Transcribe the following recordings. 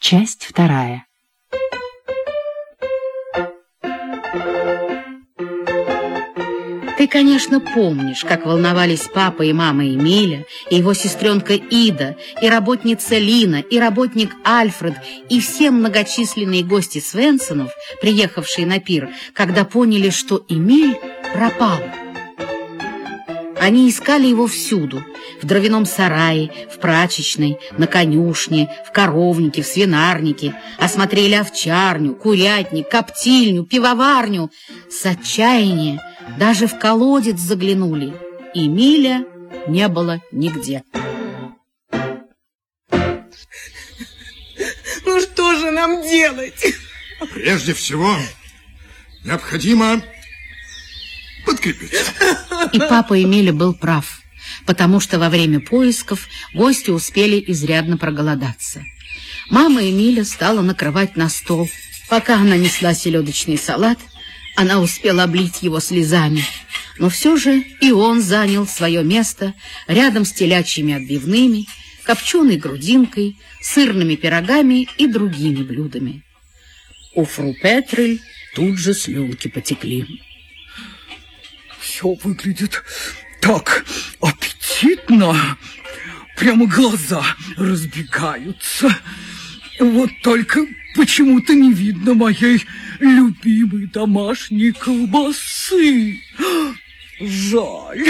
Часть вторая. Ты, конечно, помнишь, как волновались папа и мама Эмиля, и его сестренка Ида, и работница Лина, и работник Альфред, и все многочисленные гости Свенсонов, приехавшие на пир, когда поняли, что Эмиль пропал. Они искали его всюду, в дровяном сарае, в прачечной, на конюшне, в коровнике, в свинарнике, осмотрели овчарню, курятник, коптильню, пивоварню. С отчаяния даже в колодец заглянули. Эмиля не было нигде. Ну что же нам делать? Прежде всего, необходимо подкрепиться. И папа Эмиля был прав, потому что во время поисков гости успели изрядно проголодаться. Мама Эмиля стала накрывать на стол. Пока она несла селедочный салат, она успела облить его слезами. Но все же и он занял свое место рядом с телячьими отбивными, копченой грудинкой, сырными пирогами и другими блюдами. У фру Петрель тут же слюнки потекли. Все выглядит так аппетитно. Прямо глаза разбегаются. Вот только почему-то не видно моей любимой домашней колбасы. Жаль,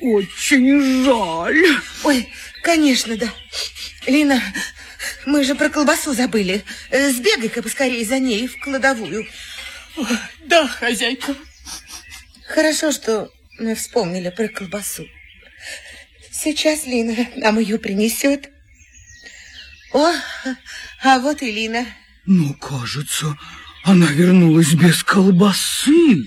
очень жаль. Ой, конечно, да. Лина, мы же про колбасу забыли. Сбегай-ка поскорее за ней в кладовую. Да, хозяйка. Хорошо, что мы вспомнили про колбасу. Сейчас Лина нам ее принесет. О, а вот и Лина. Ну, кажется, она вернулась без колбасы.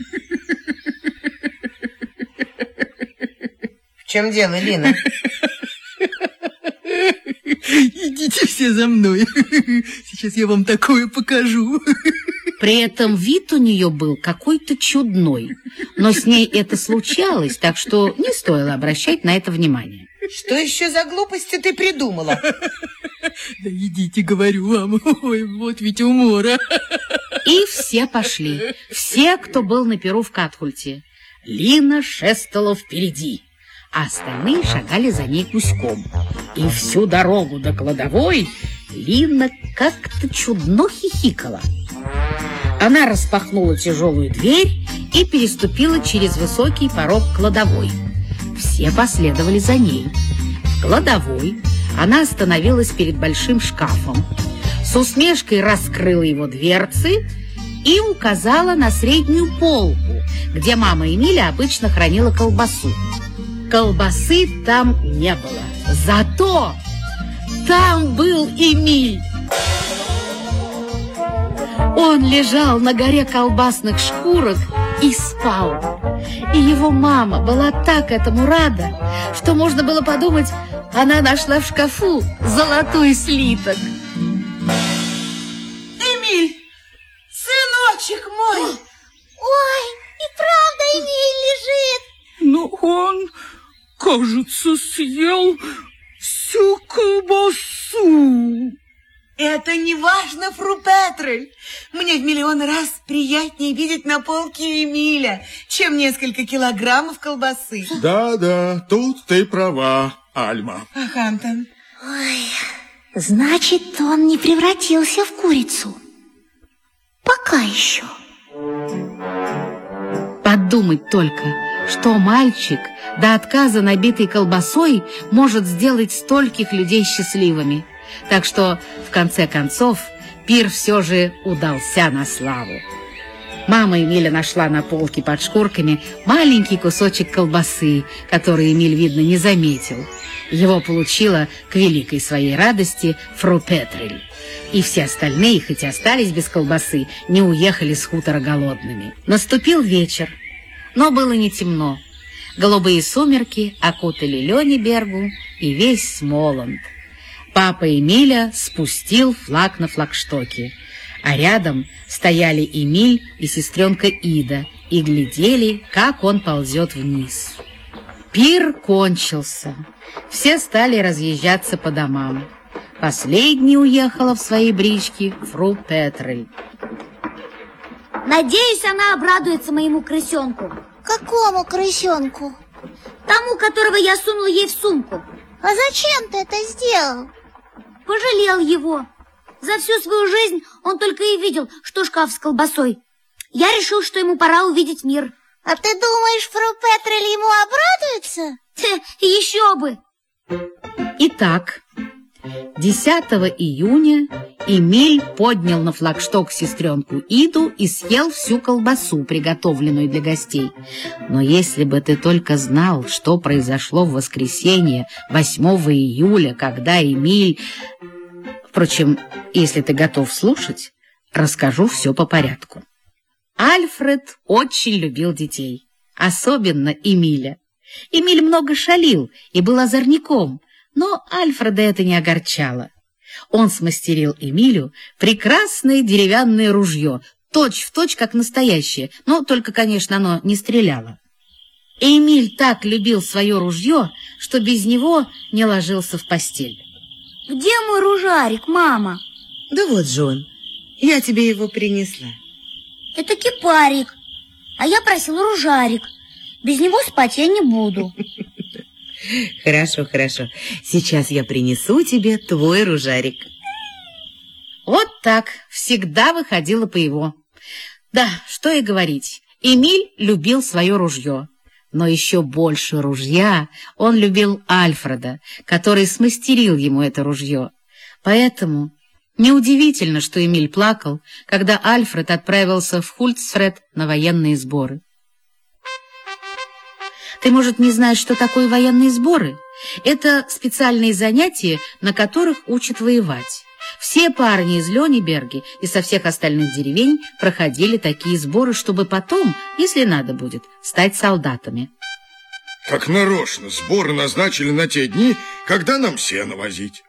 В чем дело, Лина? Идите все за мной. Сейчас я вам такое покажу. При этом вид у нее был какой-то чудной, но с ней это случалось, так что не стоило обращать на это внимание. Что еще за глупости ты придумала? Да идите, говорю вам. Ой, вот ведь умора. И все пошли, все, кто был на перу в Катхульте. Лина шествовала впереди, а остальные шагали за ней гуськом. И всю дорогу до кладовой Лина как-то чудно хихикала. Она распахнула тяжелую дверь и переступила через высокий порог кладовой. Все последовали за ней. В кладовой она остановилась перед большим шкафом. С усмешкой раскрыла его дверцы и указала на среднюю полку, где мама Эмиля обычно хранила колбасу. Колбасы там не было. Зато там был Эмиль. Он лежал на горе колбасных шкурок и спал. И его мама была так этому рада, что можно было подумать, она нашла в шкафу золотой слиток. Эмиль, сыночек мой! Ой, и правда Эмиль лежит. Но он, кажется, съел всю колбасу. Это не важно, фру Петрель. Мне в миллион раз приятнее видеть на полке Эмиля, чем несколько килограммов колбасы. Да-да, тут ты права, Альма. Ах, Антон, Ой, значит, он не превратился в курицу. Пока еще. Подумать только, что мальчик, до отказа набитый колбасой, может сделать стольких людей счастливыми. Так что, в конце концов, пир все же удался на славу. Мама Эмиля нашла на полке под шкурками маленький кусочек колбасы, который Эмиль, видно, не заметил. Его получила к великой своей радости фру Петрель. И все остальные, хоть и остались без колбасы, не уехали с хутора голодными. Наступил вечер, но было не темно. Голубые сумерки окутали Лёнибергу и весь Смоланд. Папа Эмиля спустил флаг на флагштоке, а рядом стояли Эмиль и сестренка Ида и глядели, как он ползет вниз. Пир кончился. Все стали разъезжаться по домам. Последней уехала в своей бричке фру Петрель. Надеюсь, она обрадуется моему крысенку. Какому крысенку? Тому, которого я сунула ей в сумку. А зачем ты это сделал? Пожалел его. За всю свою жизнь он только и видел, что шкаф с колбасой. Я решил, что ему пора увидеть мир. А ты думаешь, фру Петрель ему обрадуется? Еще бы! Итак, 10 июня Эмиль поднял на флагшток сестренку Иду и съел всю колбасу, приготовленную для гостей. Но если бы ты только знал, что произошло в воскресенье 8 июля, когда Эмиль... Впрочем, если ты готов слушать, расскажу все по порядку. Альфред очень любил детей, особенно Эмиля. Эмиль много шалил и был озорником, но Альфреда это не огорчало. Он смастерил Эмилю прекрасное деревянное ружье, точь-в-точь, точь, как настоящее, но только, конечно, оно не стреляло. Эмиль так любил свое ружье, что без него не ложился в постель. Где мой ружарик, мама? Да вот же он. Я тебе его принесла. Это кипарик, а я просил ружарик. Без него спать я не буду. Хорошо, хорошо. Сейчас я принесу тебе твой ружарик. Вот так всегда выходило по его. Да, что и говорить. Эмиль любил свое ружье. Но еще больше ружья он любил Альфреда, который смастерил ему это ружье. Поэтому неудивительно, что Эмиль плакал, когда Альфред отправился в Хульцфред на военные сборы. Ты, может, не знаешь, что такое военные сборы? Это специальные занятия, на которых учат воевать. Все парни из Лёниберги и со всех остальных деревень проходили такие сборы, чтобы потом, если надо будет, стать солдатами. Как нарочно, сборы назначили на те дни, когда нам сено возить.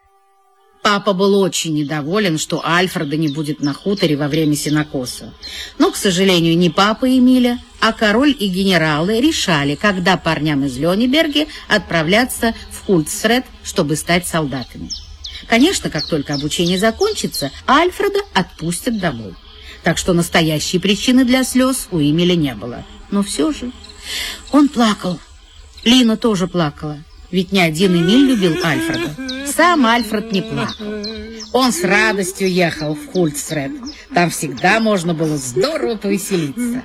Папа был очень недоволен, что Альфреда не будет на хуторе во время сенокоса. Но, к сожалению, не папа Эмиля, а король и генералы решали, когда парням из Лёниберги отправляться в Хульцфред, чтобы стать солдатами. Конечно, как только обучение закончится, Альфреда отпустят домой. Так что настоящей причины для слез у Эмиля не было. Но все же он плакал. Лина тоже плакала. Ведь не один Эмиль любил Альфреда. Сам Альфред не плакал. Он с радостью ехал в Хульцфред. Там всегда можно было здорово повеселиться.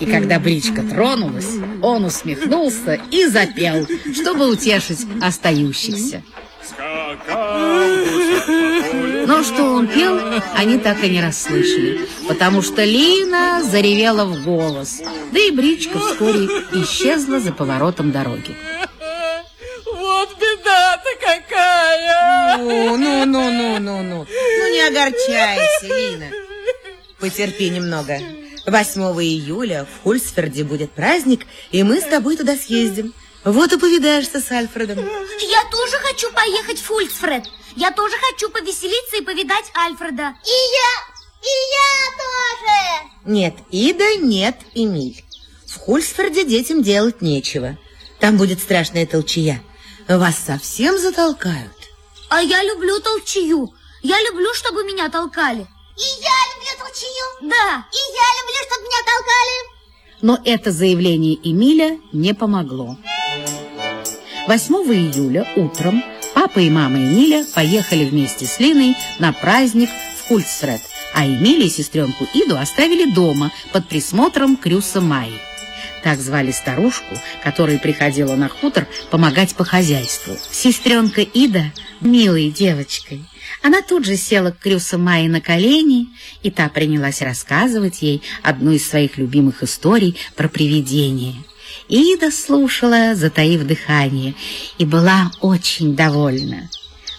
И когда бричка тронулась, он усмехнулся и запел, чтобы утешить остающихся. Но что он пел, они так и не расслышали, потому что Лина заревела в голос, да и бричка вскоре исчезла за поворотом дороги. Ну, ну, ну, ну, ну, ну. Ну, не огорчайся, Лина. Потерпи немного. 8 июля в Хульсферде будет праздник, и мы с тобой туда съездим. Вот и повидаешься с Альфредом. Я тоже хочу поехать в Фульцфред. Я тоже хочу повеселиться и повидать Альфреда. И я, и я тоже. Нет, Ида, нет, Эмиль. В Хульсферде детям делать нечего. Там будет страшная толчья. Вас совсем затолкают. А я люблю толчью. Я люблю, чтобы меня толкали. И я люблю толчью. Да. И я люблю, чтобы меня толкали. Но это заявление Эмиля не помогло. 8 июля утром папа и мама Эмиля поехали вместе с Линой на праздник в Кульцфред, а Эмиля и сестренку Иду оставили дома под присмотром Крюса Майи. Так звали старушку, которая приходила на хутор помогать по хозяйству. Сестренка Ида, милой девочкой, она тут же села к Крюса Майи на колени, и та принялась рассказывать ей одну из своих любимых историй про привидение. Ида слушала, затаив дыхание, и была очень довольна.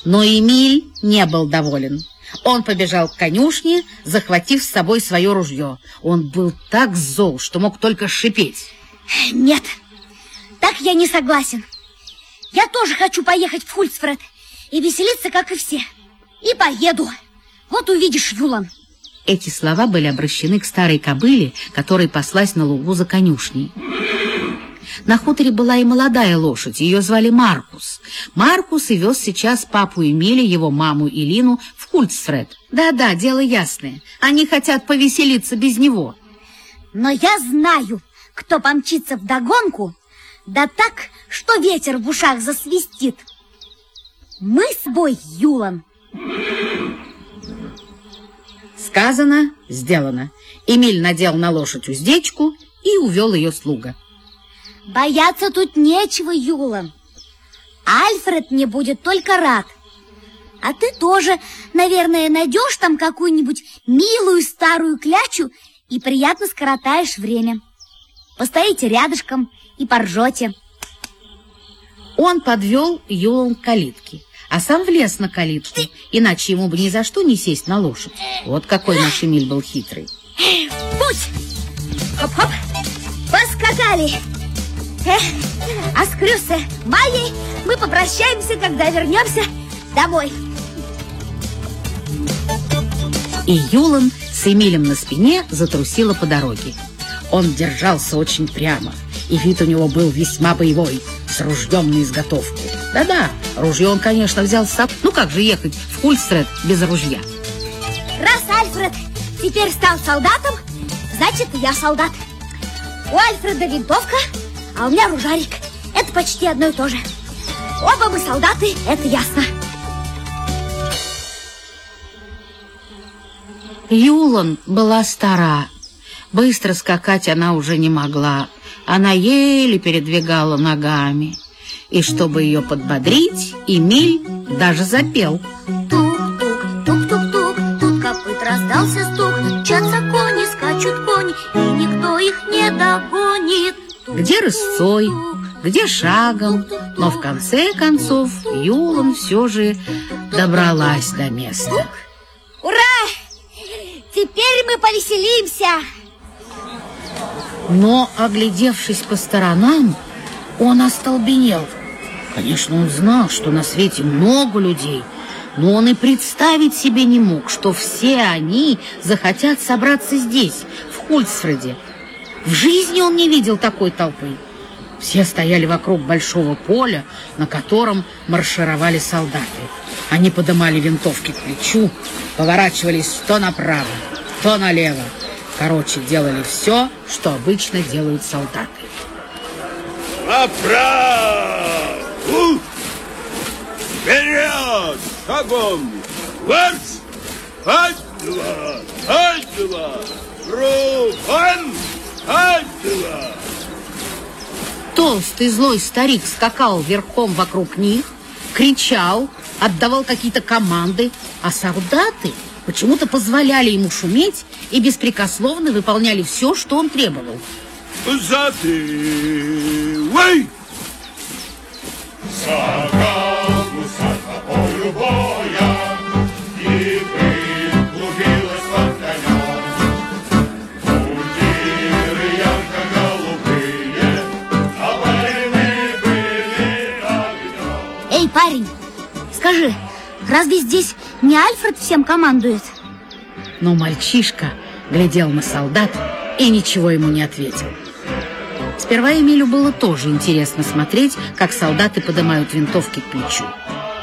Но Эмиль не был доволен. Он побежал к конюшне, захватив с собой свое ружье. Он был так зол, что мог только шипеть. Нет, так я не согласен. Я тоже хочу поехать в Хульцфред и веселиться, как и все. И поеду. Вот увидишь, Юлан. Эти слова были обращены к старой кобыле, которая паслась на лугу за конюшней. На хуторе была и молодая лошадь, ее звали Маркус. Маркус и вез сейчас папу Эмиля, его маму Илину в Кульцфред. Да-да, дело ясное, они хотят повеселиться без него. Но я знаю, кто помчится в догонку, да так, что ветер в ушах засвистит. Мы с бой, Юлан. Сказано, сделано. Эмиль надел на лошадь уздечку и увел ее слуга. Бояться тут нечего, Юлан. Альфред мне будет только рад. А ты тоже, наверное, найдешь там какую-нибудь милую старую клячу и приятно скоротаешь время. Постоите рядышком и поржете. Он подвел Юлан к калитке, а сам влез на калитку, иначе ему бы ни за что не сесть на лошадь. Вот какой наш Эмиль был хитрый. Путь! Хоп-хоп! Поскакали! Эх, а с Крюсе Майей мы попрощаемся, когда вернемся домой. И Юлан с Эмилем на спине затрусила по дороге. Он держался очень прямо, и вид у него был весьма боевой, с ружьем на изготовку. Да-да, ружье он, конечно, взял с собой. Ну как же ехать в Хульстред без ружья? Раз Альфред теперь стал солдатом, значит, я солдат. У Альфреда винтовка, а у меня ружарик. Это почти одно и то же. Оба мы солдаты, это ясно. Юлан была стара. Быстро скакать она уже не могла. Она еле передвигала ногами. И чтобы ее подбодрить, Эмиль даже запел. Тук-тук, Где рысцой, где шагом, но в конце концов Юлан все же добралась до места. Ура! Теперь мы повеселимся. Но, оглядевшись по сторонам, он остолбенел. Конечно, он знал, что на свете много людей, но он и представить себе не мог, что все они захотят собраться здесь, в Хульцфреде. В жизни он не видел такой толпы. Все стояли вокруг большого поля, на котором маршировали солдаты. Они подымали винтовки к плечу, поворачивались то направо, то налево. Короче, делали все, что обычно делают солдаты. Направо! Вперед! Шагом! Марш! Ать-два! Ать-два! Ать-два! Толстый злой старик скакал верхом вокруг них, кричал, отдавал какие-то команды, а солдаты почему-то позволяли ему шуметь и беспрекословно выполняли все, что он требовал. Затылай! Эй, разве здесь не Альфред всем командует? Но мальчишка глядел на солдат и ничего ему не ответил. Сперва Эмилю было тоже интересно смотреть, как солдаты поднимают винтовки к плечу.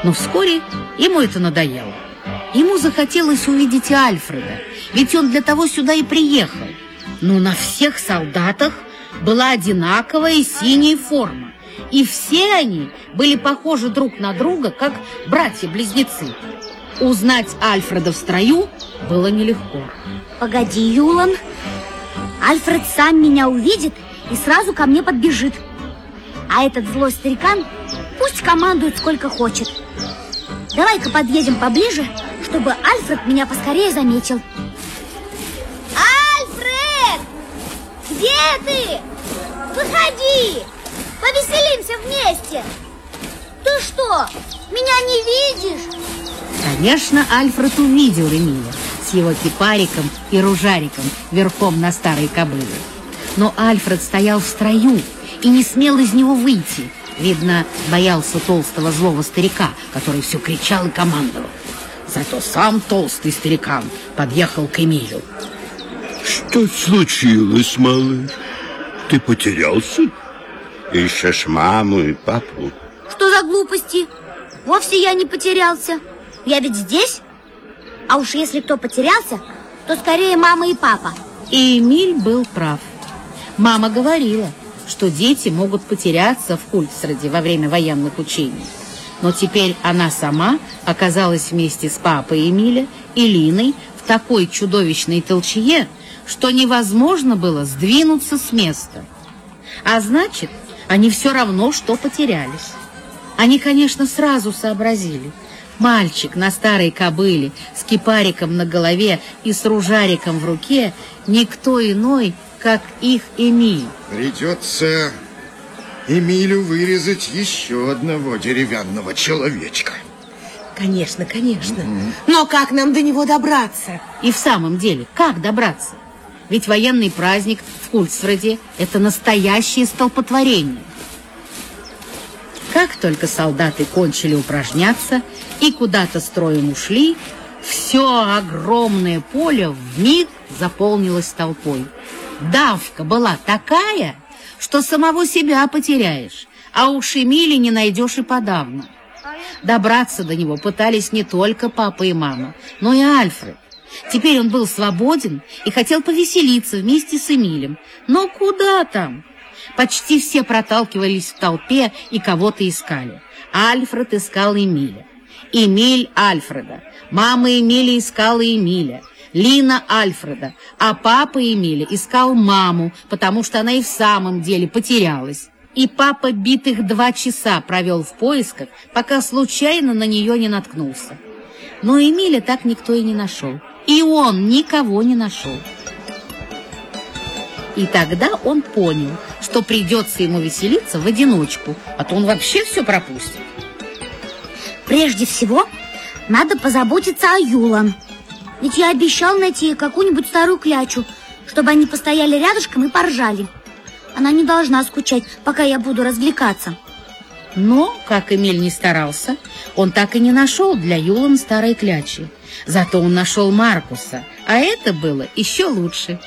Но вскоре ему это надоело. Ему захотелось увидеть Альфреда, ведь он для того сюда и приехал. Но на всех солдатах была одинаковая синяя форма, и все они были похожи друг на друга, как братья-близнецы. Узнать Альфреда в строю было нелегко. Погоди, Юлан. Альфред сам меня увидит и сразу ко мне подбежит. А этот злой старикан пусть командует сколько хочет. Давай-ка подъедем поближе, чтобы Альфред меня поскорее заметил. Альфред! Где ты? Выходи! Повеселимся вместе! Ты что, меня не видишь? Конечно, Альфред увидел Эмиля с его кипариком и ружариком верхом на старой кобыле. Но Альфред стоял в строю и не смел из него выйти. Видно, боялся толстого злого старика, который все кричал и командовал. Зато сам толстый старикан подъехал к Эмилю. Что случилось, малыш? Ты потерялся? Ищешь маму и папу? Что за глупости? Вовсе я не потерялся. Я ведь здесь. А уж если кто потерялся, то скорее мама и папа. И Эмиль был прав. Мама говорила, что дети могут потеряться в Хульцраде во время военных учений. Но теперь она сама оказалась вместе с папой Эмиля и Линой в такой чудовищной толчье, что невозможно было сдвинуться с места. А значит, они все равно что потерялись. Они, конечно, сразу сообразили. Мальчик на старой кобыле с кипариком на голове и с ружариком в руке никто иной, как их Эмиль. Придется Эмилю вырезать еще одного деревянного человечка. Конечно, конечно. Но как нам до него добраться? И в самом деле, как добраться? Ведь военный праздник в Хульцфреде – это настоящее столпотворение. Как только солдаты кончили упражняться и куда-то строем ушли, все огромное поле вмиг заполнилось толпой. Давка была такая, что самого себя потеряешь, а уж Эмили не найдешь и подавно. Добраться до него пытались не только папа и мама, но и Альфред. Теперь он был свободен и хотел повеселиться вместе с Эмилем. Но куда там? Почти все проталкивались в толпе и кого-то искали. Альфред искал Эмиля. Эмиль Альфреда. Мама Эмиля искала Эмиля. Лина Альфреда. А папа Эмиля искал маму, потому что она и в самом деле потерялась. И папа битых два часа провел в поисках, пока случайно на нее не наткнулся. Но Эмиля так никто и не нашел. И он никого не нашел. И тогда он понял, что придется ему веселиться в одиночку, а то он вообще все пропустит. Прежде всего, надо позаботиться о Юлан. Ведь я обещал найти какую-нибудь старую клячу, чтобы они постояли рядышком и поржали. Она не должна скучать, пока я буду развлекаться. Но, как Эмиль не старался, он так и не нашел для Юлан старой клячи. Зато он нашел Маркуса, а это было еще лучше.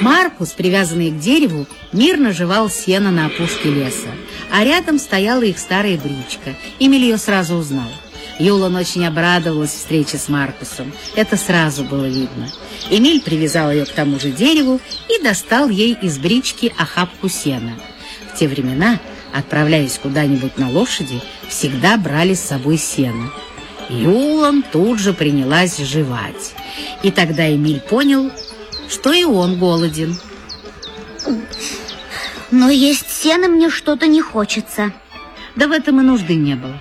Маркус, привязанный к дереву, мирно жевал сено на опушке леса, а рядом стояла их старая бричка. Эмиль ее сразу узнал. Юлан очень обрадовалась встрече с Маркусом. Это сразу было видно. Эмиль привязал ее к тому же дереву и достал ей из брички охапку сена. В те времена, отправляясь куда-нибудь на лошади, всегда брали с собой сено. Юлан тут же принялась жевать. И тогда Эмиль понял, что и он голоден. Но есть сено мне что-то не хочется. Да в этом и нужды не было.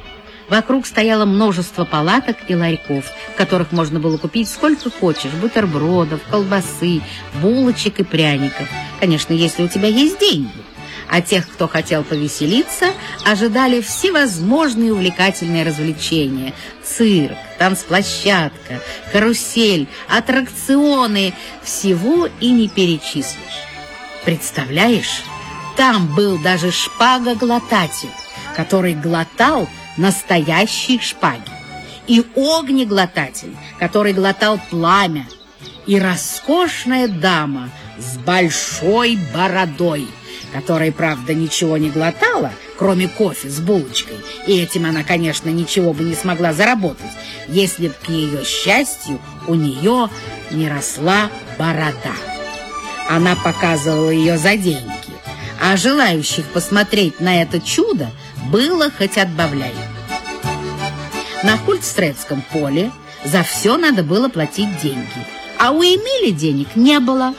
Вокруг стояло множество палаток и ларьков, в которых можно было купить сколько хочешь, бутербродов, колбасы, булочек и пряников. Конечно, если у тебя есть деньги. А тех, кто хотел повеселиться, ожидали всевозможные увлекательные развлечения. Цирк, танцплощадка, карусель, аттракционы. Всего и не перечислишь. Представляешь, там был даже шпагоглотатель, который глотал настоящие шпаги, и огнеглотатель, который глотал пламя, и роскошная дама с большой бородой, которая, правда, ничего не глотала, кроме кофе с булочкой, и этим она, конечно, ничего бы не смогла заработать, если б, к ее счастью, у нее не росла борода. Она показывала ее за деньги, а желающих посмотреть на это чудо было хоть отбавляй. На Хультстредском поле за все надо было платить деньги, а у Эмили денег не было.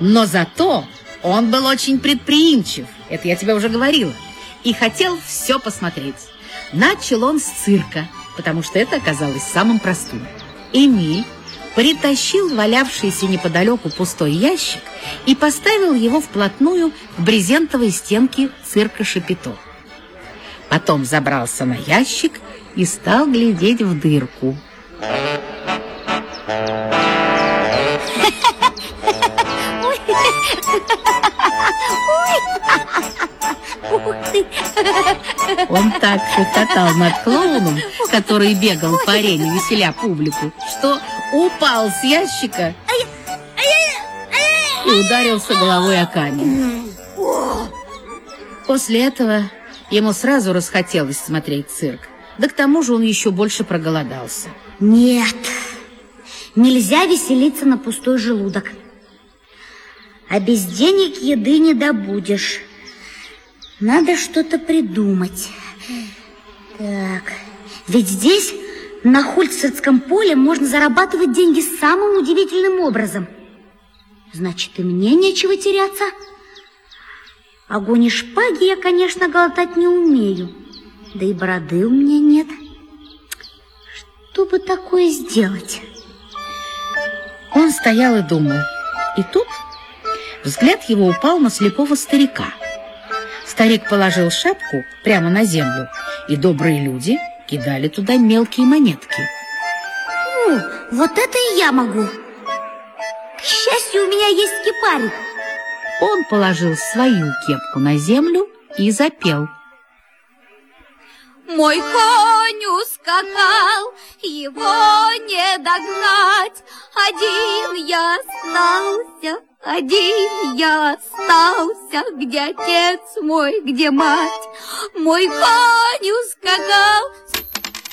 Но зато он был очень предприимчив, это я тебе уже говорила, и хотел все посмотреть. Начал он с цирка, потому что это оказалось самым простым. Эмиль притащил валявшийся неподалеку пустой ящик и поставил его вплотную к брезентовой стенке цирка Шапито. Потом забрался на ящик и стал глядеть в дырку. Ух ты! Он так хохотал над клоуном, который бегал по арене, веселя публику, что упал с ящика и ударился головой о камень. После этого ему сразу расхотелось смотреть цирк. Да к тому же он еще больше проголодался. Нет, нельзя веселиться на пустой желудок. А без денег еды не добудешь. Надо что-то придумать. Так, ведь здесь, на Хульцерском поле, можно зарабатывать деньги самым удивительным образом. Значит, и мне нечего теряться. Огонь и шпаги я, конечно, глотать не умею. Да и бороды у меня нет. Что бы такое сделать? Он стоял и думал. И тут взгляд его упал на слепого старика. Старик положил шапку прямо на землю, и добрые люди кидали туда мелкие монетки. О, вот это и я могу. К счастью, у меня есть кипарик. Он положил свою кепку на землю и запел. Мой конь ускакал, его не догнать. Один я остался, один я остался. Где отец мой, где мать? Мой конь ускакал.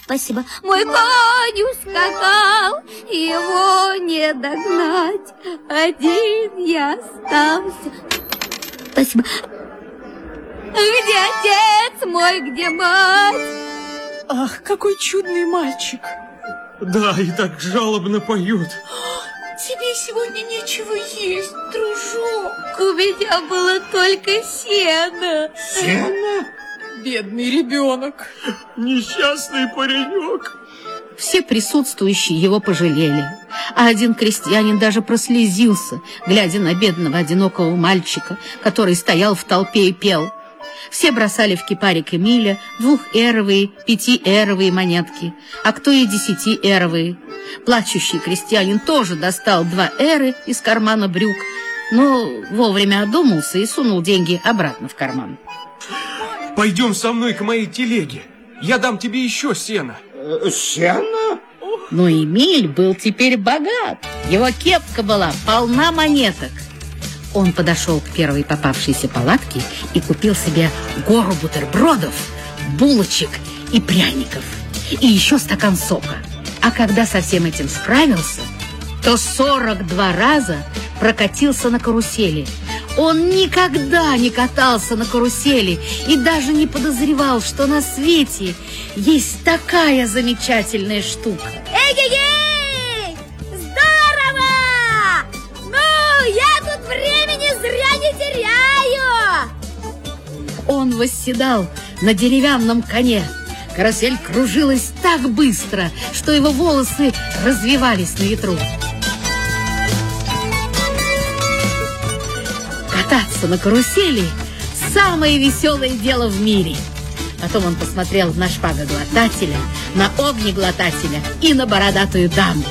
Спасибо. Мой конь ускакал, его не догнать. Один я остался. Спасибо. Где отец мой, где мать? Ах, какой чудный мальчик. Да, и так жалобно поют. Тебе сегодня нечего есть, дружок. У меня было только сено. Сено? Бедный ребенок. Несчастный паренек. Все присутствующие его пожалели, а один крестьянин даже прослезился, глядя на бедного одинокого мальчика, который стоял в толпе и пел. Все бросали в кипарик Эмиля двухэровые, пятиэровые монетки, а кто и десятиэровые. Плачущий крестьянин тоже достал два эры из кармана брюк, но вовремя одумался и сунул деньги обратно в карман. Пойдем со мной к моей телеге. Я дам тебе еще сена. Сено? Но Эмиль был теперь богат. Его кепка была полна монеток. Он подошел к первой попавшейся палатке и купил себе гору бутербродов, булочек и пряников. И еще стакан сока. А когда со всем этим справился, то 42 раза прокатился на карусели. Он никогда не катался на карусели и даже не подозревал, что на свете есть такая замечательная штука. Эй-ей-ей! Теряю! Он восседал на деревянном коне. Карусель кружилась так быстро, что его волосы развивались на ветру. Кататься на карусели – самое веселое дело в мире. Потом он посмотрел на шпагоглотателя, на огнеглотателя и на бородатую даму.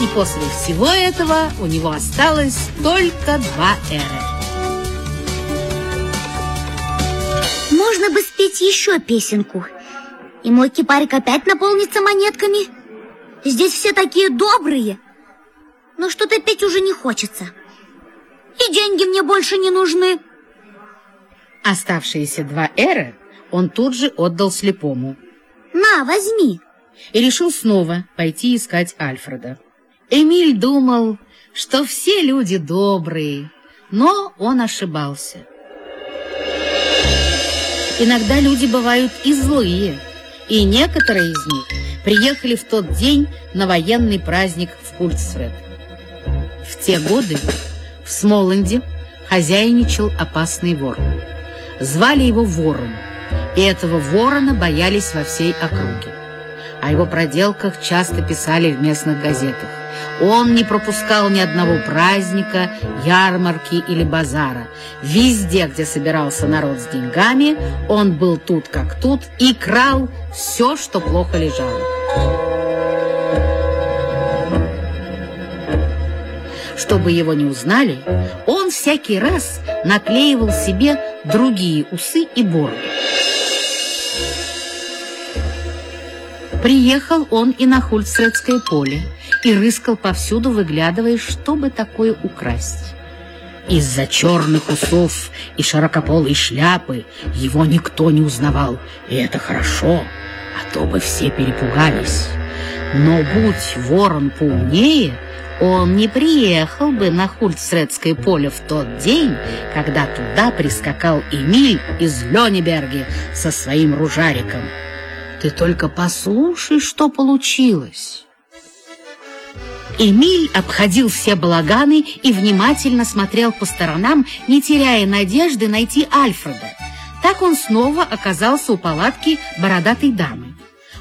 И после всего этого у него осталось только два эры. Спеть еще песенку. И мой кипарик опять наполнится монетками. Здесь все такие добрые. Но что-то петь уже не хочется. И деньги мне больше не нужны. Оставшиеся два эры он тут же отдал слепому. На, возьми. И решил снова пойти искать Альфреда. Эмиль думал, что все люди добрые, но он ошибался. Иногда люди бывают и злые, и некоторые из них приехали в тот день на военный праздник в Кульцфред. В те годы в Смоланде хозяйничал опасный вор. Звали его Ворон, и этого ворона боялись во всей округе. О его проделках часто писали в местных газетах. Он не пропускал ни одного праздника, ярмарки или базара. Везде, где собирался народ с деньгами, он был тут как тут и крал все, что плохо лежало. Чтобы его не узнали, он всякий раз наклеивал себе другие усы и бороду. Приехал он и на Хульцредское поле и рыскал повсюду, выглядывая, чтобы такое украсть. Из-за черных усов и широкополой шляпы его никто не узнавал, и это хорошо, а то бы все перепугались. Но будь ворон поумнее, он не приехал бы на Хультсредское поле в тот день, когда туда прискакал Эмиль из Лёнеберги со своим ружариком. Ты только послушай, что получилось. Эмиль обходил все балаганы и внимательно смотрел по сторонам, не теряя надежды найти Альфреда. Так он снова оказался у палатки бородатой дамы.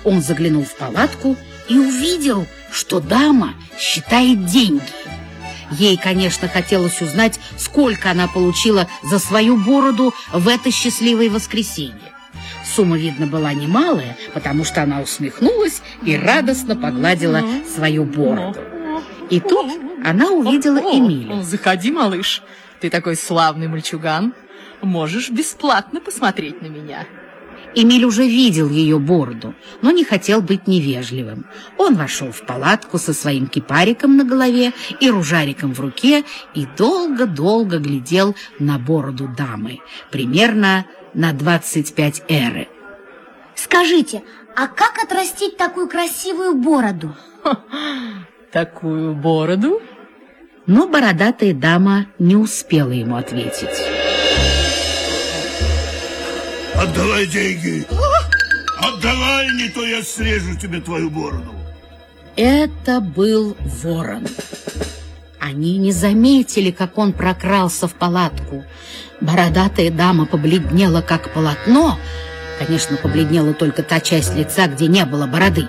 Он заглянул в палатку и увидел, что дама считает деньги. Ей, конечно, хотелось узнать, сколько она получила за свою бороду в это счастливое воскресенье. Сумма, видно, была немалая, потому что она усмехнулась и радостно погладила свою бороду. И тут она увидела Эмиля. Заходи, малыш. Ты такой славный мальчуган. Можешь бесплатно посмотреть на меня. Эмиль уже видел ее бороду, но не хотел быть невежливым. Он вошел в палатку со своим кипариком на голове и ружариком в руке и долго-долго глядел на бороду дамы, примерно на 25 эры. Скажите, а как отрастить такую красивую бороду? Такую бороду? Но бородатая дама не успела ему ответить. Отдавай деньги! Отдавай, не то я срежу тебе твою бороду. Это был ворон. Они не заметили, как он прокрался в палатку. Бородатая дама побледнела, как полотно. Конечно, побледнела только та часть лица, где не было бороды.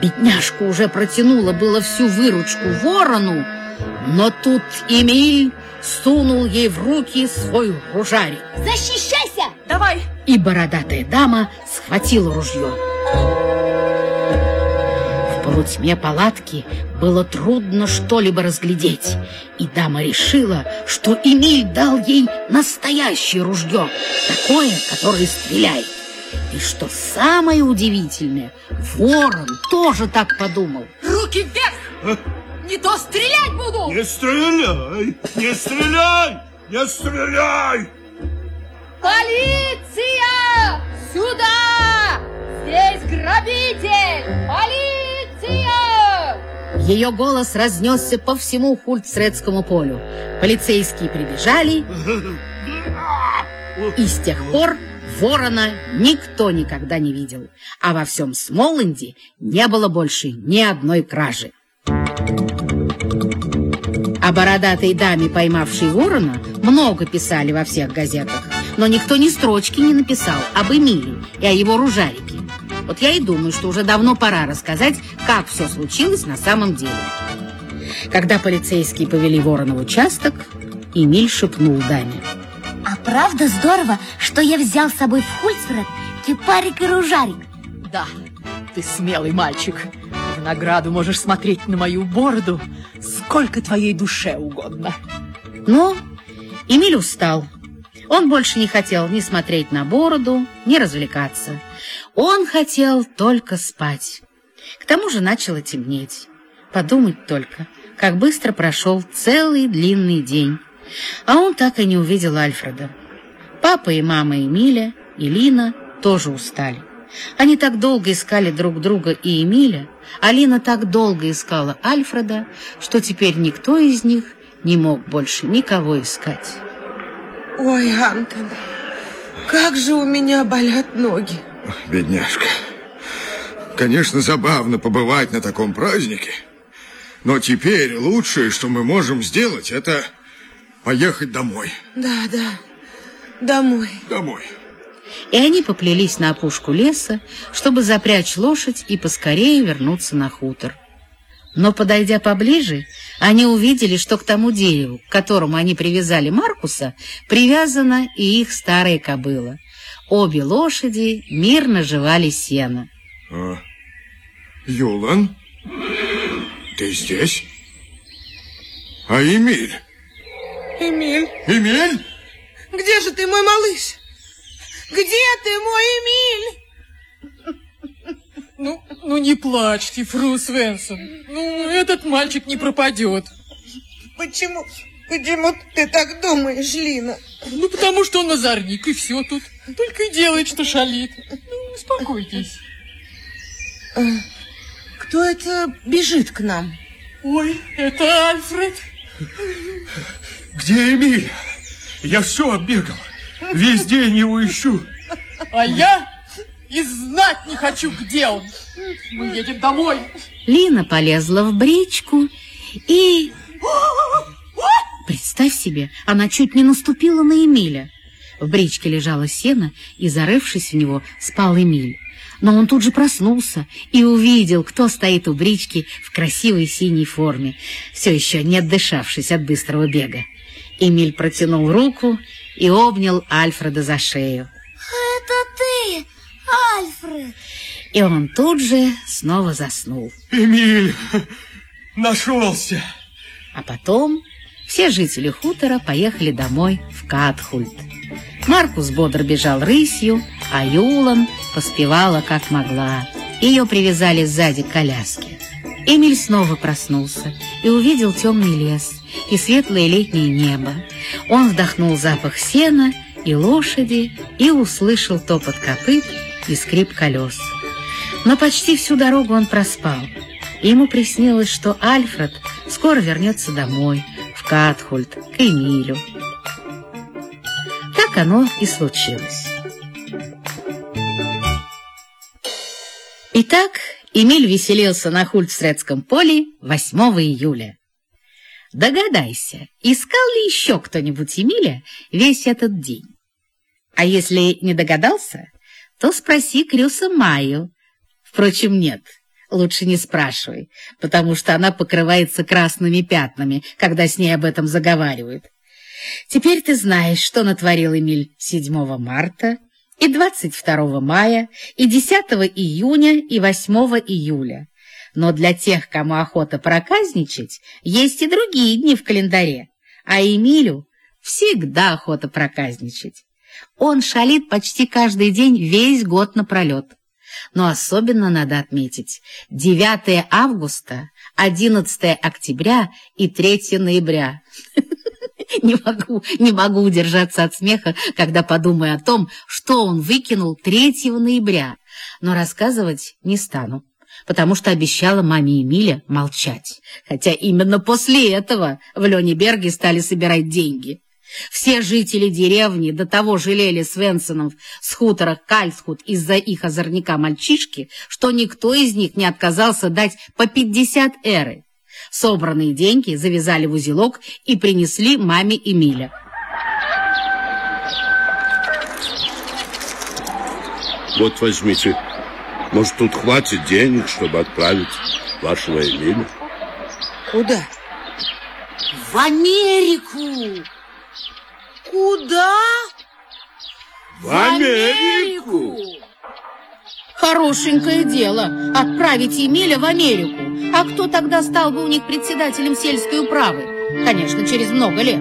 Бедняжка уже протянула было всю выручку ворону, но тут Эмиль сунул ей в руки свой ружарик. Защищайся! Давай! И бородатая дама схватила ружье. В полутьме палатки было трудно что-либо разглядеть, и дама решила, что Эмиль дал ей настоящее ружье, такое, которое стреляет. И что самое удивительное, ворон тоже так подумал. Руки вверх! Не то стрелять буду! Не стреляй! Не стреляй! Не стреляй! Полиция! Сюда! Здесь грабитель! Полиция! Ее голос разнесся по всему Хультсредскому полю. Полицейские прибежали, и с тех пор ворона никто никогда не видел, а во всем Смоланде не было больше ни одной кражи. О бородатой даме, поймавшей ворона, много писали во всех газетах, но никто ни строчки не написал об Эмиле и о его ружарике. Вот я и думаю, что уже давно пора рассказать, как все случилось на самом деле. Когда полицейские повели ворона в участок, Эмиль шепнул даме. А правда здорово, что я взял с собой в Хульцфред кипарик и ружарик? Да, ты смелый мальчик. В награду можешь смотреть на мою бороду сколько твоей душе угодно. Но Эмиль устал. Он больше не хотел ни смотреть на бороду, ни развлекаться. Он хотел только спать. К тому же начало темнеть. Подумать только, как быстро прошел целый длинный день. А он так и не увидел Альфреда. Папа и мама Эмиля и Лина тоже устали. Они так долго искали друг друга и Эмиля, а Лина так долго искала Альфреда, что теперь никто из них не мог больше никого искать. Ой, Антон, как же у меня болят ноги. Бедняжка. Конечно, забавно побывать на таком празднике, но теперь лучшее, что мы можем сделать, это поехать домой. Да, да, домой. Домой. И они поплелись на опушку леса, чтобы запрячь лошадь и поскорее вернуться на хутор. Но, подойдя поближе, они увидели, что к тому дереву, к которому они привязали Маркуса, привязана и их старая кобыла. Обе лошади мирно жевали сено. А, Юлан, ты здесь? А Эмиль? Эмиль, Эмиль? где же ты, мой малыш? Где ты, мой Эмиль? Ну, ну не плачьте, фру Свенсон. Ну, этот мальчик не пропадет. Почему? Почему ты так думаешь, Лина? Ну, потому что он озорник, и все тут. Только и делает, что шалит. Ну, успокойтесь. Кто это бежит к нам? Ой, это Альфред. Где Эмиль? Я все оббегал. Весь день его ищу. А я и знать не хочу, где он. Мы едем домой. Лина полезла в бричку и... Представь себе, она чуть не наступила на Эмиля. В бричке лежало сено, и, зарывшись в него, спал Эмиль. Но он тут же проснулся и увидел, кто стоит у брички в красивой синей форме, все еще не отдышавшись от быстрого бега. Эмиль протянул руку и обнял Альфреда за шею. Это ты, Альфред! И он тут же снова заснул. Эмиль, нашелся! А потом все жители хутора поехали домой в Катхульт. Маркус бодро бежал рысью, а Юлан поспевала как могла. Ее привязали сзади к коляске. Эмиль снова проснулся и увидел темный лес и светлое летнее небо. Он вдохнул запах сена и лошади и услышал топот копыт и скрип колес. Но почти всю дорогу он проспал. Ему приснилось, что Альфред скоро вернется домой, в Катхульт, к Эмилю. Так оно и случилось. Итак, Эмиль веселился на Хультсредском поле 8 июля. Догадайся, искал ли еще кто-нибудь Эмиля весь этот день? А если не догадался, то спроси Крюса Майю. Впрочем, нет, лучше не спрашивай, потому что она покрывается красными пятнами, когда с ней об этом заговаривают. Теперь ты знаешь, что натворил Эмиль 7 марта, и 22 мая, и 10 июня, и 8 июля. Но для тех, кому охота проказничать, есть и другие дни в календаре, а Эмилю всегда охота проказничать. Он шалит почти каждый день весь год напролет. Но особенно надо отметить 9 августа, 11 октября и 3 ноября. Не могу, не могу удержаться от смеха, когда подумаю о том, что он выкинул 3 ноября, но рассказывать не стану, потому что обещала маме Эмиля молчать, хотя именно после этого в Лёнеберге стали собирать деньги. Все жители деревни до того жалели Свенсонов с хутора Кальсхут из-за их озорника мальчишки, что никто из них не отказался дать по 50 эры. Собранные деньги завязали в узелок и принесли маме Эмиля. Вот возьмите. Может, тут хватит денег, чтобы отправить вашего Эмиля? Куда? В Америку! Куда? В Америку! Хорошенькое дело отправить Эмиля в Америку. А кто тогда стал бы у них председателем сельской управы? Конечно, через много лет.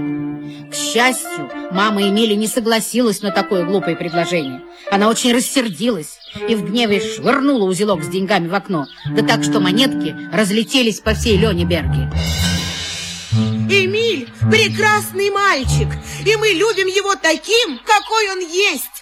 К счастью, мама Эмиля не согласилась на такое глупое предложение. Она очень рассердилась и в гневе швырнула узелок с деньгами в окно, да так, что монетки разлетелись по всей Лёнеберге. Эмиль – прекрасный мальчик, и мы любим его таким, какой он есть.